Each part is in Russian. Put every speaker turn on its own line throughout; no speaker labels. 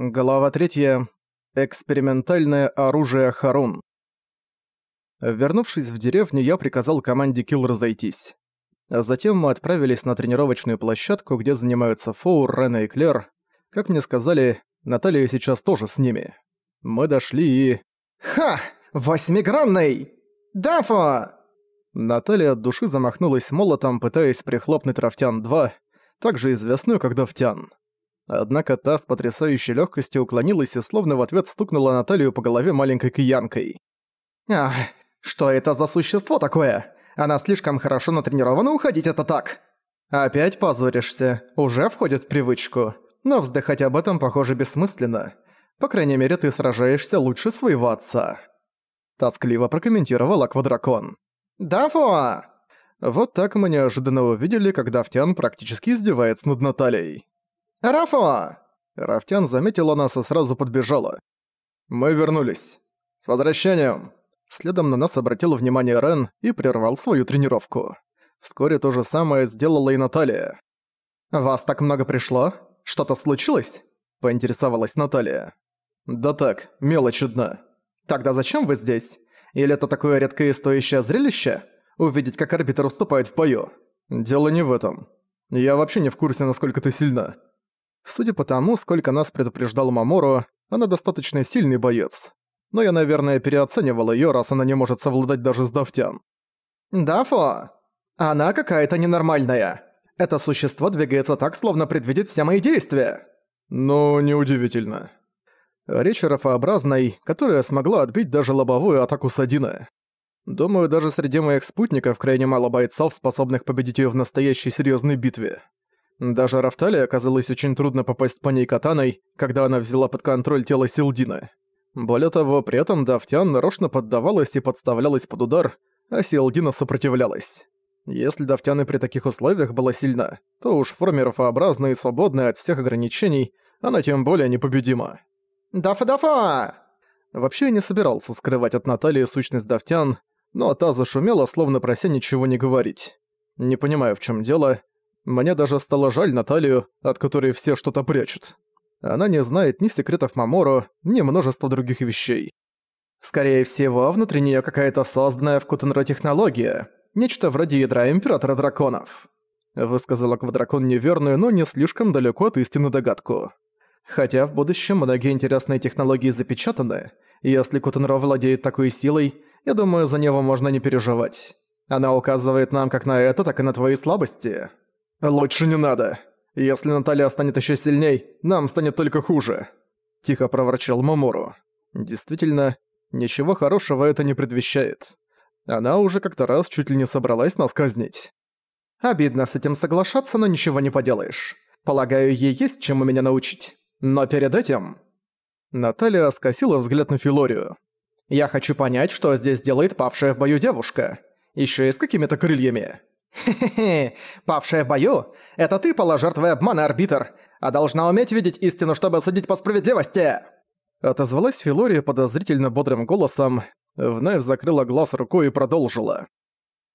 Глава 3. Экспериментальное оружие Харун. Вернувшись в деревню, я приказал команде Килл разойтись. А затем мы отправились на тренировочную площадку, где занимаются Фоур, Рена и Клер. Как мне сказали, Наталья сейчас тоже с ними. Мы дошли и...
«Ха! Восьмигранный! Дафо!»
Наталья от души замахнулась молотом, пытаясь прихлопнуть Рафтян-2, также известную как Давтян. Однако та с потрясающей легкостью уклонилась и словно в ответ стукнула Наталью по голове маленькой киянкой.
«Ах, что это за существо такое? Она слишком хорошо натренирована уходить это так!»
«Опять позоришься. Уже входит в привычку. Но вздыхать об этом, похоже, бессмысленно. По крайней мере, ты сражаешься лучше своего отца». Тоскливо прокомментировал Аквадракон.
«Дафо!»
Вот так мы неожиданно увидели, когда Ftян практически издевается над Натальей.
«Рафа!»
Рафтян заметила нас и сразу подбежала. «Мы вернулись. С возвращением!» Следом на нас обратил внимание Рен и прервал свою тренировку. Вскоре то же самое сделала и Наталья.
«Вас так много пришло? Что-то случилось?»
– поинтересовалась Наталья. «Да так, мелочь одна».
«Тогда зачем вы здесь? Или это такое редкое и стоящее зрелище? Увидеть, как арбитр уступает в бою?»
«Дело не в этом. Я вообще не в курсе, насколько ты сильна. Судя по тому, сколько нас предупреждал Мамору, она достаточно сильный боец. Но я, наверное, переоценивал её, раз она не может совладать даже с Дафтян.
«Дафо! Она какая-то ненормальная. Это существо двигается так, словно предвидит все мои действия».
«Ну, неудивительно». Речь рафообразной, которая смогла отбить даже лобовую атаку Садина. Думаю, даже среди моих спутников крайне мало бойцов, способных победить её в настоящей серьёзной битве. Даже Рафтале оказалось очень трудно попасть по ней катаной, когда она взяла под контроль тело Силдина. Более того, при этом Дафтян нарочно поддавалась и подставлялась под удар, а Силдина сопротивлялась. Если Дафтян и при таких условиях была сильна, то уж в форме и свободной от всех ограничений, она тем более непобедима.
«Дафа-дафа!»
Вообще я не собирался скрывать от Натальи сущность Дафтян, но та зашумела, словно прося ничего не говорить. Не понимаю, в чем дело, мне даже стало жаль Наталью, от которой все что-то прячут. Она не знает ни секретов Мамору, ни множества других вещей.
Скорее всего, внутри неё какая-то созданная в Кутенро технология. Нечто вроде ядра Императора Драконов.
Высказала Квадракон неверную, но не слишком далеко от истины догадку. Хотя в будущем многие интересные технологии запечатаны, если Кутенро владеет такой силой, я думаю, за него можно не переживать. Она указывает нам как на это, так и на твои слабости. «Лучше не надо. Если Наталья станет еще сильней, нам станет только хуже», – тихо проворчал Мамору. Действительно, ничего хорошего это не предвещает. Она уже как-то раз чуть ли не собралась нас казнить.
Обидно с этим соглашаться, но ничего не поделаешь. Полагаю, ей есть чему меня научить. Но перед этим...
Наталья скосила взгляд на Филорию.
«Я хочу понять, что здесь делает павшая в бою девушка. Еще и с какими-то крыльями. «Хе-хе-хе, павшая в бою? Это ты пала жертвой обмана, арбитр, а должна уметь видеть истину, чтобы судить по справедливости!»
Отозвалась Филория подозрительно бодрым голосом, вновь закрыла глаз рукой и продолжила.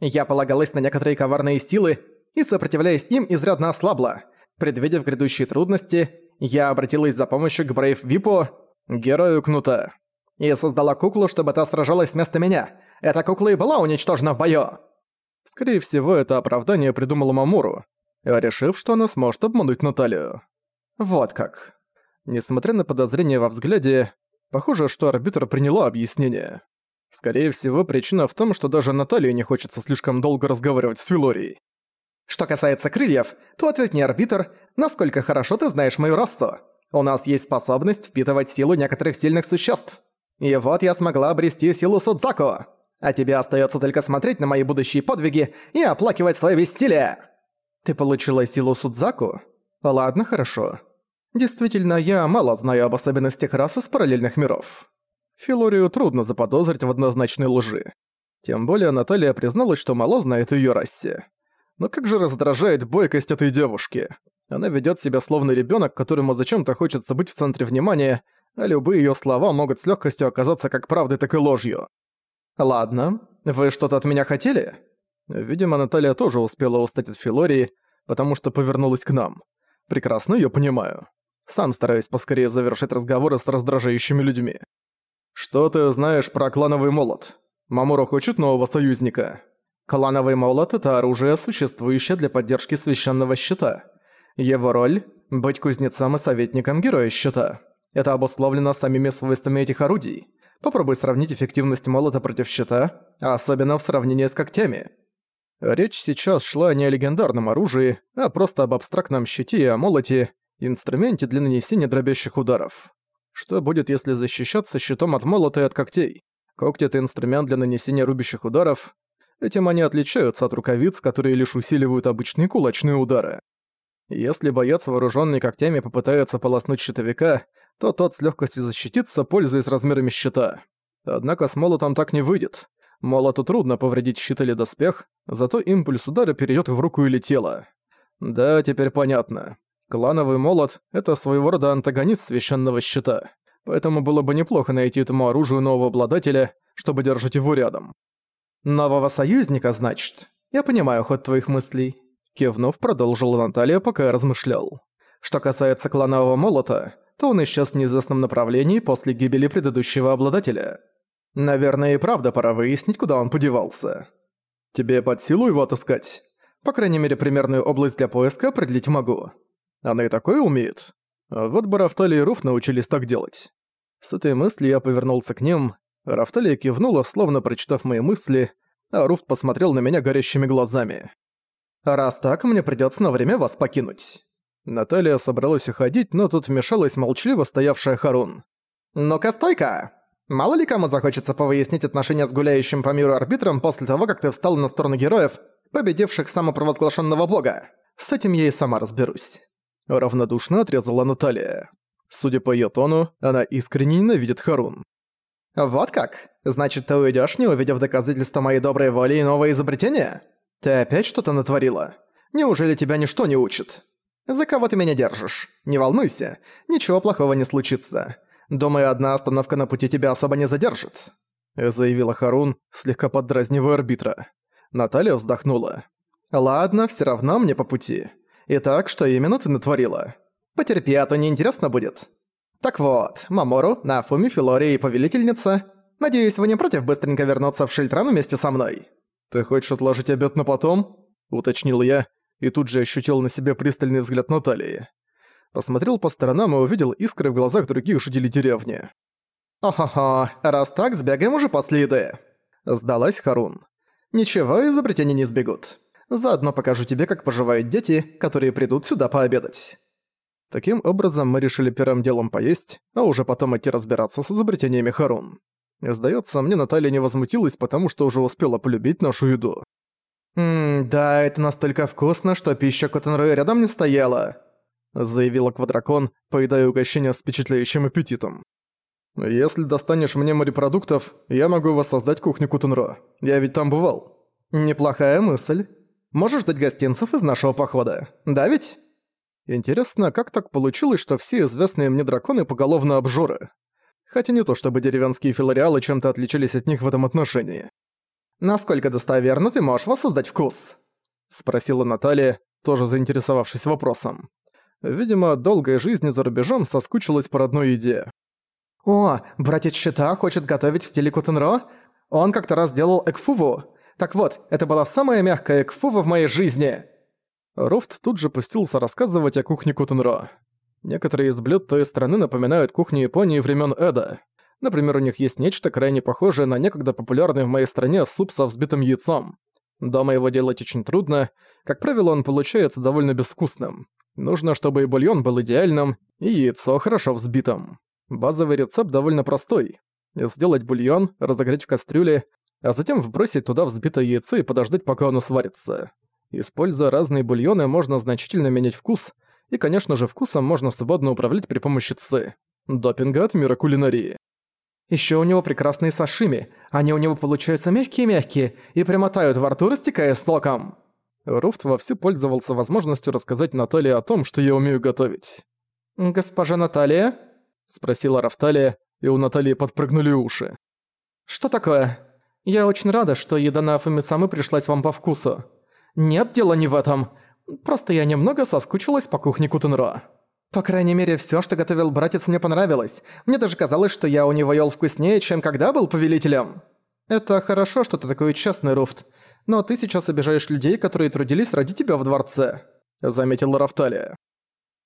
«Я полагалась на некоторые коварные силы и, сопротивляясь им, изрядно ослабла. Предвидев грядущие трудности, я обратилась за помощью к Брейв Випу, герою Кнута, и создала куклу, чтобы та сражалась вместо меня. Эта кукла и была уничтожена в бою!»
Скорее всего, это оправдание придумала Мамору, решив, что она сможет обмануть Наталью. Вот как. Несмотря на подозрения во взгляде, похоже, что арбитр приняла объяснение. Скорее всего, причина в том, что даже Наталье не хочется слишком долго разговаривать с Филорией.
Что касается крыльев, то ответь не арбитр, насколько хорошо ты знаешь мою расу. У нас есть способность впитывать силу некоторых сильных существ. И вот я смогла обрести силу Судзаку. А тебе остается только смотреть на мои будущие подвиги и оплакивать свое бессилие!»
«Ты получила силу Судзаку? Ладно, хорошо. Действительно, я мало знаю об особенностях рас из параллельных миров. Филорию трудно заподозрить в однозначной лжи. Тем более Наталья призналась, что мало знает её расе. Но как же раздражает бойкость этой девушки. Она ведёт себя словно ребёнок, которому зачем-то хочется быть в центре внимания, а любые её слова могут с лёгкостью оказаться как правдой, так и ложью.
«Ладно, вы что-то от меня хотели?»
Видимо, Наталья тоже успела устать от Филории, потому что повернулась к нам. Прекрасно её понимаю. сам стараюсь поскорее завершить разговоры с раздражающими людьми. «Что ты знаешь про клановый молот? Мамура хочет нового союзника».
Клановый молот – это оружие, существующее для поддержки священного щита. Его роль – быть кузнецом и советником героя щита. Это обусловлено самими свойствами этих орудий. Попробуй сравнить эффективность молота против щита, особенно в сравнении с когтями.
Речь сейчас шла не о легендарном оружии, а просто об абстрактном щите и о молоте, инструменте для нанесения дробящих ударов. Что будет, если защищаться щитом от молота и от когтей? Когти — это инструмент для нанесения рубящих ударов. Этим они отличаются от рукавиц, которые лишь усиливают обычные кулачные удары. Если боец, вооруженный когтями, попытается полоснуть щитовика, то тот с легкостью защитится, пользуясь размерами щита. Однако с молотом так не выйдет. Молоту трудно повредить щит или доспех, зато импульс удара перейдет в руку или тело. Да, теперь понятно. Клановый молот — это своего рода антагонист священного щита, поэтому было бы неплохо найти этому оружию нового обладателя, чтобы держать его рядом.
«Нового союзника, значит? Я понимаю ход твоих мыслей», — кивнув, продолжила Наталья, пока я размышлял. «Что касается кланового молота, то он исчез в неизвестном направлении после гибели предыдущего обладателя. Наверное, и правда пора выяснить, куда он подевался.
Тебе под силу его отыскать?
По крайней мере, примерную область для поиска определить могу.
Она и такое умеет. А вот бы Рафтали и Руф научились так делать. С этой мыслью я повернулся к ним. Рафталия кивнула, словно прочитав мои мысли, а Руф посмотрел на меня горящими глазами.
«Раз так, мне придётся на время вас покинуть».
Наталья собралась уходить, но тут вмешалась молчаливо стоявшая Харун.
«Ну-ка, стойка! Мало ли кому захочется повыяснить отношения с гуляющим по миру арбитром после того, как ты встал на сторону героев, победивших самопровозглашенного бога. С этим я и сама разберусь».
Равнодушно отрезала Наталья. Судя по её тону, она искренне ненавидит Харун.
«Вот как? Значит, ты уйдёшь, не увидев доказательства моей доброй воли и нового изобретения? Ты опять что-то натворила? Неужели тебя ничто не учит? За кого ты меня держишь? Не волнуйся, ничего плохого не случится. Думаю, одна остановка на пути тебя особо не задержит»,
заявила Харун, слегка поддразнивая арбитра. Наталья вздохнула.
«Ладно, всё равно мне по пути. Итак, что именно ты натворила? Потерпи, а то неинтересно будет. Так вот, Мамору, Нафуми, Филори и Повелительница. Надеюсь, вы не против быстренько вернуться в Шильтран вместе со мной?
Ты хочешь отложить обед на потом? Уточнил я, и тут же ощутил на себе пристальный взгляд Натальи. Посмотрел по сторонам и увидел искры в глазах других жителей деревни.
«О-хо-хо, раз так, сбегаем уже после еды!» Сдалась Харун. «Ничего, изобретения не сбегут. Заодно покажу тебе, как поживают дети, которые придут сюда пообедать».
Таким образом, мы решили первым делом поесть, а уже потом идти разбираться с изобретениями Харун. Сдается мне, Наталья не возмутилась, потому что уже успела полюбить нашу еду.
«Ммм, да, это настолько вкусно, что пища Коттенроя рядом не стояла», заявила Квадракон, поедая угощение с впечатляющим аппетитом.
«Если достанешь мне морепродуктов, я могу воссоздать кухню Кутенро. Я ведь там бывал».
«Неплохая мысль. Можешь дать гостинцев из нашего похода, да ведь?»
Интересно, как так получилось, что все известные мне драконы поголовно обжоры? Хотя не то чтобы деревенские филариалы чем-то отличались от них в этом отношении.
«Насколько достоверно ты можешь воссоздать вкус?»
Спросила Наталья, тоже заинтересовавшись вопросом. Видимо, долгая жизнь за рубежом соскучилась по родной еде.
«О, братец Щита хочет готовить в стиле Кутенро? Он как-то раз делал экфуву. Так вот, это была самая мягкая экфува в моей жизни!»
Рофт тут же пустился рассказывать о кухне Кутенро. Некоторые из блюд той страны напоминают кухню Японии времен Эда. Например, у них есть нечто крайне похожее на некогда популярный в моей стране суп со взбитым яйцом. Дома его делать очень трудно, как правило, он получается довольно безвкусным. Нужно, чтобы и бульон был идеальным, и яйцо хорошо взбитым. Базовый рецепт довольно простой. Сделать бульон, разогреть в кастрюле, а затем вбросить туда взбитое яйцо и подождать, пока оно сварится. Используя разные бульоны, можно значительно менять вкус, и, конечно же, вкусом можно свободно управлять при помощи ЦИ. Допинга от мира кулинарии.
Ещё у него прекрасные сашими. Они у него получаются мягкие-мягкие и прямо тают во рту, растекая соком.
Руфт вовсю пользовался возможностью рассказать Наталье о том, что я умею готовить.
«Госпожа Наталья?»
— спросила Рафталия, и у Натальи подпрыгнули уши.
«Что такое? Я очень рада, что еда на Афуми-самы пришлась вам по вкусу. Нет, дело не в этом. Просто я немного соскучилась по кухне Кутенро». По крайней мере, всё, что готовил братец, мне понравилось. Мне даже казалось, что я у него ел вкуснее, чем когда был повелителем. Это хорошо, что ты такой честный, Руфт. Но ты сейчас обижаешь людей, которые трудились ради тебя в дворце», — заметила Рафталия.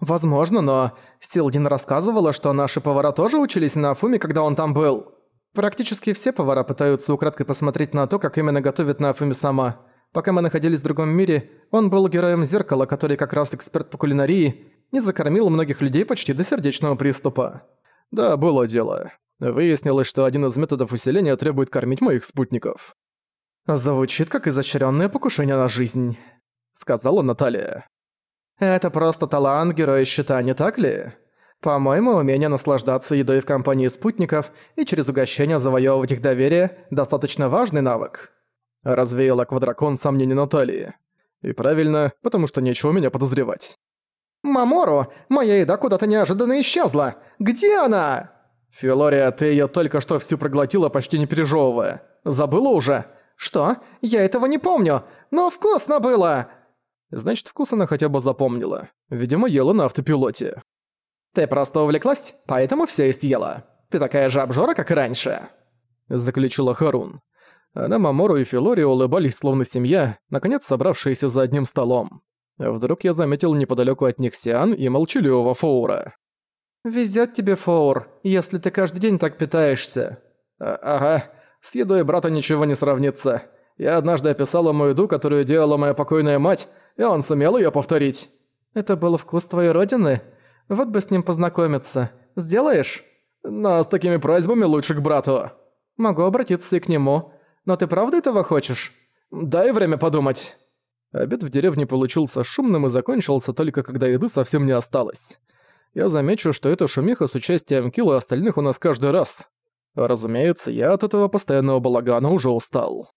«Возможно, но Силдин рассказывала, что наши повара тоже учились на Афуме, когда он там был. Практически все повара пытаются украдкой посмотреть на то, как именно готовит на Афуме сама. Пока мы находились в другом мире, он был героем Зеркала, который как раз эксперт по кулинарии, и закормил многих людей почти до сердечного приступа.
Да, было дело. Выяснилось, что один из методов усиления требует кормить моих спутников.
«Звучит как изощренное покушение на жизнь», — сказала Наталья. Это просто талант героя щита, не так ли? По-моему, умение наслаждаться едой в компании спутников и через угощение завоевывать их доверие – достаточно важный навык.
Развеяла квадракон сомнений Натальи. И правильно, потому что нечего меня подозревать.
«Мамору, моя еда куда-то неожиданно исчезла! Где она?»
«Филория, ты её только что всю проглотила, почти не пережевывая. Забыла уже?»
«Что? Я этого не помню! Но вкусно было!»
Значит, вкус она хотя бы запомнила. Видимо, ела на автопилоте.
«Ты просто увлеклась, поэтому всё и съела. Ты такая же обжора, как и раньше», —
заключила Харун. Она, Мамору и Филори улыбались словно семья, наконец собравшиеся за одним столом. Вдруг я заметил неподалеку от них Сиан и молчаливого Фоура.
«Везёт тебе, Фоур, если ты каждый день так питаешься».
А «Ага, с едой брата ничего не сравнится. Я однажды описала мою еду, которую делала моя покойная мать, и он сумел её повторить.
Это был вкус твоей родины? Вот бы с ним познакомиться. Сделаешь?
Но с такими просьбами лучше к брату.
Могу обратиться и к нему. Но ты правда этого хочешь?
Дай время подумать. Обед в деревне получился шумным и закончился только когда еды совсем не осталось. Я замечу, что это шумиха с участием Килла и остальных у нас каждый раз. Разумеется, я от этого постоянного балагана уже устал.